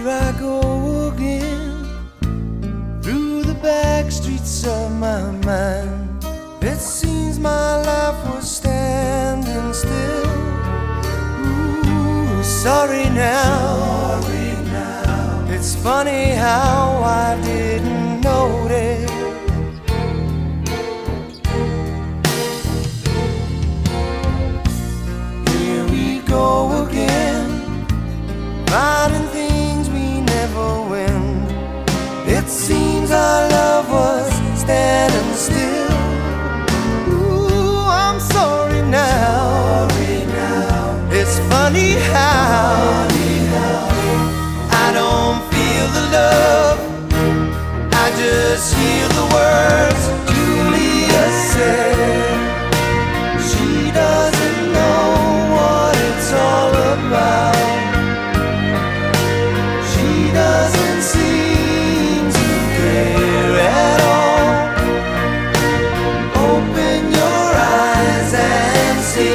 here I go again through the back streets of my mind. It seems my life was standing still. Ooh, sorry now. Sorry now. It's funny how. seems our love was standing still. Ooh, I'm sorry now. Sorry now. It's funny how.